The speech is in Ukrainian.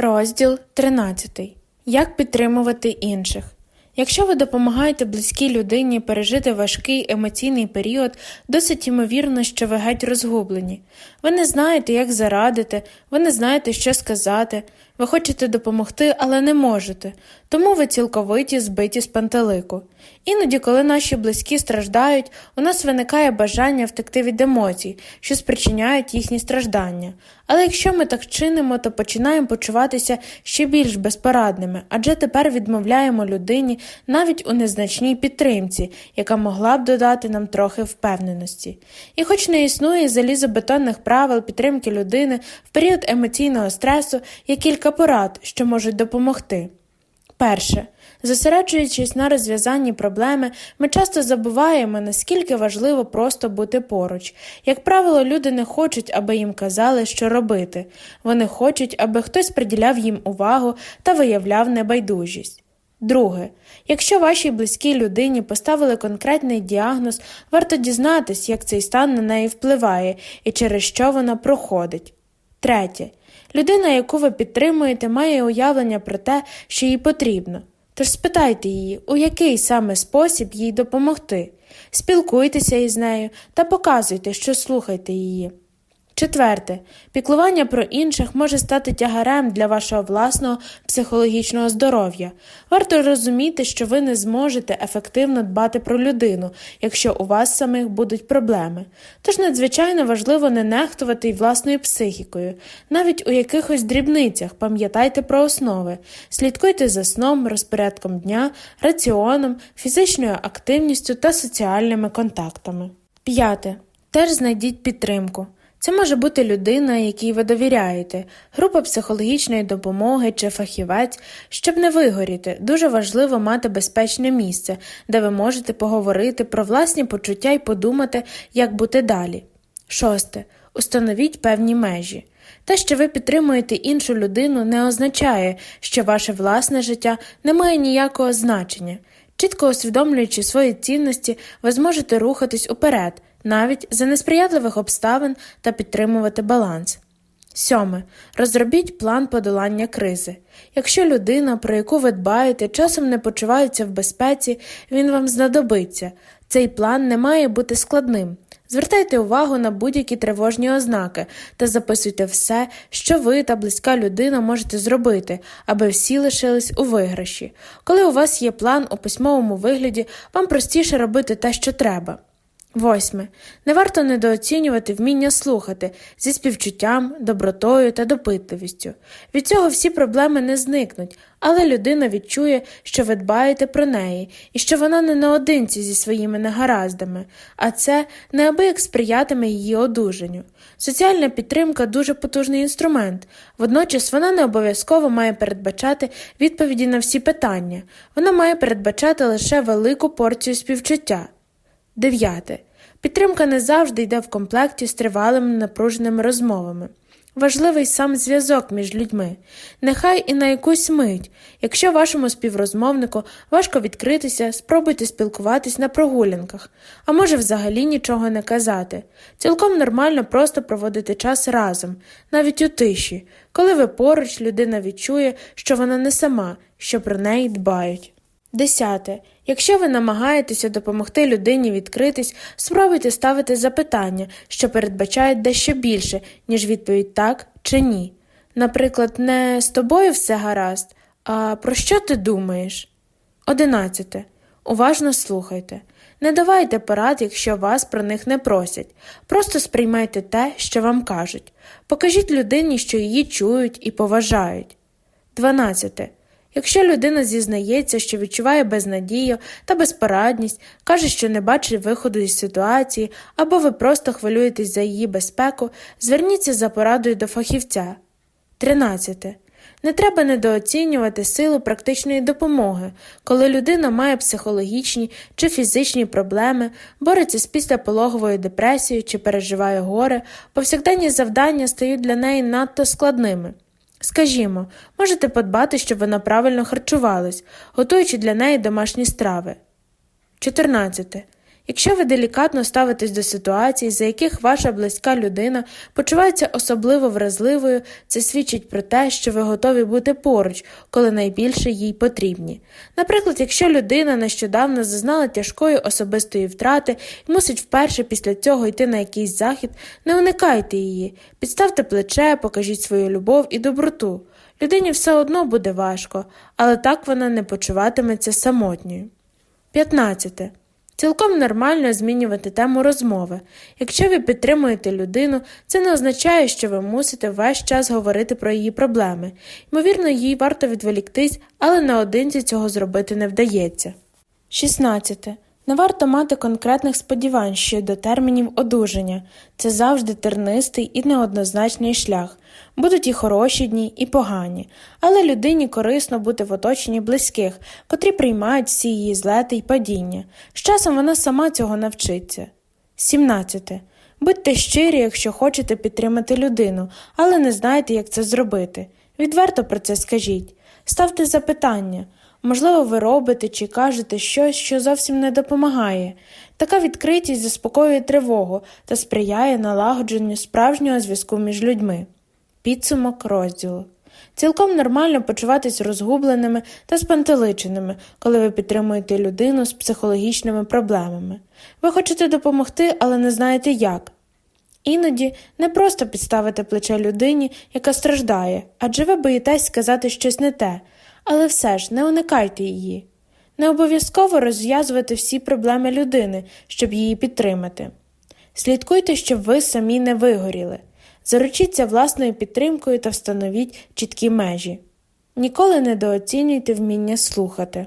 Розділ 13. Як підтримувати інших. Якщо ви допомагаєте близькій людині пережити важкий емоційний період, досить ймовірно, що ви геть розгублені. Ви не знаєте, як зарадити, ви не знаєте, що сказати, ви хочете допомогти, але не можете, тому ви цілковиті збиті з пантелику. Іноді, коли наші близькі страждають, у нас виникає бажання втекти від емоцій, що спричиняють їхні страждання. Але якщо ми так чинимо, то починаємо почуватися ще більш безпорадними, адже тепер відмовляємо людині навіть у незначній підтримці, яка могла б додати нам трохи впевненості. І хоч не існує залізобетонних правил підтримки людини в період емоційного стресу, є кілька порад, що можуть допомогти. Перше. Зосереджуючись на розв'язанні проблеми, ми часто забуваємо, наскільки важливо просто бути поруч. Як правило, люди не хочуть, аби їм казали, що робити. Вони хочуть, аби хтось приділяв їм увагу та виявляв небайдужість. Друге, якщо вашій близькій людині поставили конкретний діагноз, варто дізнатись, як цей стан на неї впливає і через що вона проходить. Третє. Людина, яку ви підтримуєте, має уявлення про те, що їй потрібно. Тож спитайте її, у який саме спосіб їй допомогти. Спілкуйтеся із нею та показуйте, що слухаєте її. Четверте, піклування про інших може стати тягарем для вашого власного психологічного здоров'я. Варто розуміти, що ви не зможете ефективно дбати про людину, якщо у вас самих будуть проблеми. Тож надзвичайно важливо не нехтувати й власною психікою. Навіть у якихось дрібницях пам'ятайте про основи, слідкуйте за сном, розпорядком дня, раціоном, фізичною активністю та соціальними контактами. П'яте. Теж знайдіть підтримку. Це може бути людина, якій ви довіряєте, група психологічної допомоги чи фахівець. Щоб не вигоріти, дуже важливо мати безпечне місце, де ви можете поговорити про власні почуття і подумати, як бути далі. Шосте. Установіть певні межі. Те, що ви підтримуєте іншу людину, не означає, що ваше власне життя не має ніякого значення. Чітко усвідомлюючи свої цінності, ви зможете рухатись уперед навіть за несприятливих обставин та підтримувати баланс. Сьоме. Розробіть план подолання кризи. Якщо людина, про яку ви дбаєте, часом не почувається в безпеці, він вам знадобиться. Цей план не має бути складним. Звертайте увагу на будь-які тривожні ознаки та записуйте все, що ви та близька людина можете зробити, аби всі лишились у виграші. Коли у вас є план у письмовому вигляді, вам простіше робити те, що треба. Восьме. Не варто недооцінювати вміння слухати зі співчуттям, добротою та допитливістю. Від цього всі проблеми не зникнуть, але людина відчує, що ви дбаєте про неї і що вона не наодинці зі своїми негараздами, а це неабияк сприятиме її одужанню. Соціальна підтримка дуже потужний інструмент, водночас вона не обов'язково має передбачати відповіді на всі питання, вона має передбачати лише велику порцію співчуття. Дев'яте. Підтримка не завжди йде в комплекті з тривалими напруженими розмовами. Важливий сам зв'язок між людьми, нехай і на якусь мить. Якщо вашому співрозмовнику важко відкритися, спробуйте спілкуватись на прогулянках, а може взагалі нічого не казати. Цілком нормально просто проводити час разом, навіть у тиші, коли ви поруч людина відчує, що вона не сама, що про неї дбають. Десяте. Якщо ви намагаєтеся допомогти людині відкритись, спробуйте ставити запитання, що передбачають дещо більше, ніж відповідь так чи ні. Наприклад, не з тобою все гаразд, а про що ти думаєш? Одинадцяте. Уважно слухайте. Не давайте порад, якщо вас про них не просять. Просто сприймайте те, що вам кажуть. Покажіть людині, що її чують і поважають. Дванадцяте. Якщо людина зізнається, що відчуває безнадію та безпорадність, каже, що не бачить виходу із ситуації, або ви просто хвилюєтесь за її безпеку, зверніться за порадою до фахівця. 13. Не треба недооцінювати силу практичної допомоги, коли людина має психологічні чи фізичні проблеми, бореться з післяпологовою депресією чи переживає горе, повсякденні завдання стають для неї надто складними. Скажімо, можете подбати, щоб вона правильно харчувалась, готуючи для неї домашні страви. 14. Якщо ви делікатно ставитесь до ситуацій, за яких ваша близька людина почувається особливо вразливою, це свідчить про те, що ви готові бути поруч, коли найбільше їй потрібні. Наприклад, якщо людина нещодавно зазнала тяжкої особистої втрати і мусить вперше після цього йти на якийсь захід, не уникайте її, підставте плече, покажіть свою любов і доброту. Людині все одно буде важко, але так вона не почуватиметься самотньою. 15. Цілком нормально змінювати тему розмови. Якщо ви підтримуєте людину, це не означає, що ви мусите весь час говорити про її проблеми. Ймовірно, їй варто відволіктись, але наодинці цього зробити не вдається. 16. Не варто мати конкретних сподівань щодо термінів одужання це завжди тернистий і неоднозначний шлях. Будуть і хороші дні, і погані, але людині корисно бути в оточенні близьких, котрі приймають всі її злети й падіння. З часом вона сама цього навчиться. 17. Будьте щирі, якщо хочете підтримати людину, але не знаєте, як це зробити. Відверто про це скажіть. Ставте запитання. Можливо, ви робите чи кажете щось, що зовсім не допомагає. Така відкритість заспокоює тривогу та сприяє налагодженню справжнього зв'язку між людьми. Підсумок розділу. Цілком нормально почуватись розгубленими та спантеличеними, коли ви підтримуєте людину з психологічними проблемами. Ви хочете допомогти, але не знаєте як. Іноді не просто підставити плече людині, яка страждає, адже ви боїтесь сказати щось не те, але все ж не уникайте її. Не обов'язково розв'язувати всі проблеми людини, щоб її підтримати. Слідкуйте, щоб ви самі не вигоріли. Заручіться власною підтримкою та встановіть чіткі межі. Ніколи недооцінюйте вміння слухати.